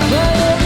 Valeu!